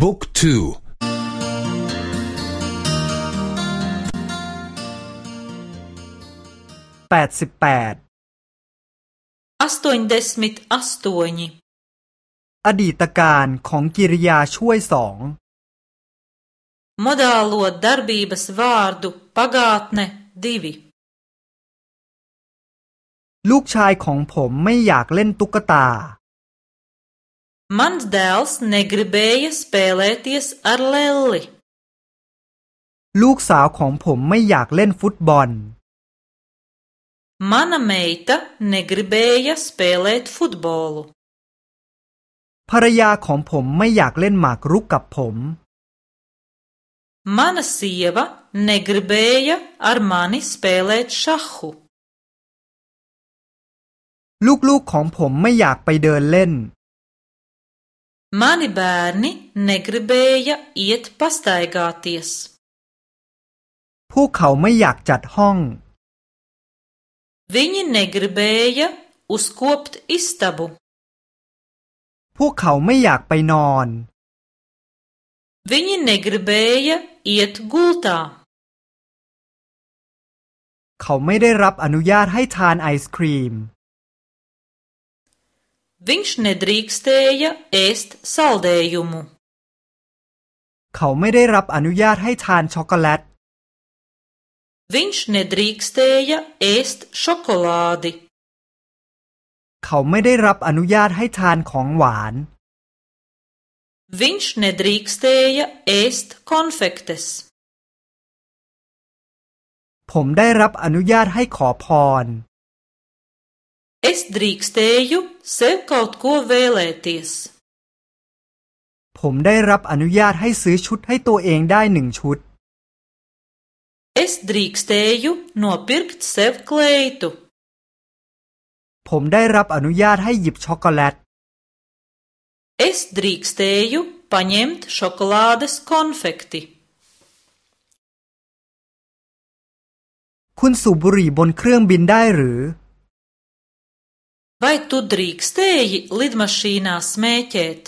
บุ๊กทูแปดสิบแปดอสตอนเดสมิดอสตอินอดีตการของกิริยาช่วยสองมดาลวดดาร์บีบสวาร์ด u ปากาตเนดีวีลูกชายของผมไม่อยากเล่นตุ๊กตา Mans dēls negribēja spēlēties ar lelli. ลูกสาวของผมไม่อยากเล่นฟุตบอล Mana meita negribēja spēlēt futbolu. ภรรยาของผมไม่อยากเล่นหมากรุกกับผม Mana sieva negribēja ar mani spēlēt šahu. ลูกๆของผมไม่อยากไปเดินเล่น Mani bērni negribēja iet pastaigāties. พวกเขาไม่อยากจัดห้อง Viņi negribēja uzkopt istabu. พวกเขาไม่อยากไปนอน Viņi negribēja iet gultā. เขาไม่ได้รับอนุญาตให้ทานไอศครีม viņš nedrīkstēja ēst saldējumu. เขาไม่ได้รับอนุญาตให้ทานช็อกโกแลต viņš nedrīkstēja ēst šokolādi. เขาไม่ได้รับอนุญาตให้ทานของหวาน viņš nedrīkstēja ēst konfektes. ผมได้รับอนุญาตให้ขอพร Es drīkstēju sev kaut ko vēlēties. ผมได้รับอนุญาตให้ซื้อชุดให้ตัวเองได้หนึ่งชุด Es drīkstēju nopirkt sev kleitu. ผมได้รับอนุญาตให้หยิบช็อกโกแลต Es drīkstēju paņemt šokolādes konfekti. คุณสูบบุหรี่บนเครื่องบินได้หรือ Vai tu drīkstēji lidmašīnā smēķēt?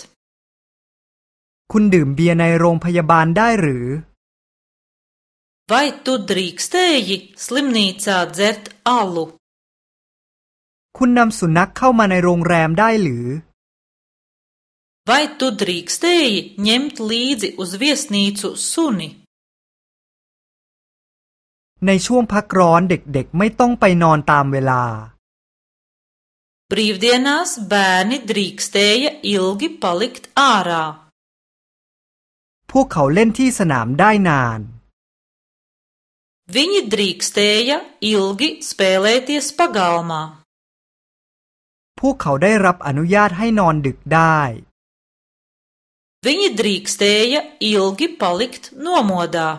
คุณดื่มเบียร์ในโรงพยาบาลได้หรือ Vai tu drīkstēji slimnīcā dzert alu? คุณนำสุนัขเข้ามาในโรงแรมได้หรือ Vai tu drīkstēji ņemt līdzi uz viesnīcu suni? ในช่วงพักร้อนเด็กๆไม่ต้องไปนอนตามเวลา Brīvdienās bērni drīkstēja ilgi palikt ārā. พวกเขาเล่นที่สนามได้นาน Viņi drīkstēja ilgi spēlēties pagalmā. พวกเขาได้รับอนุญาตให้นอนดึกได้ Viņi drīkstēja ilgi palikt nomodā.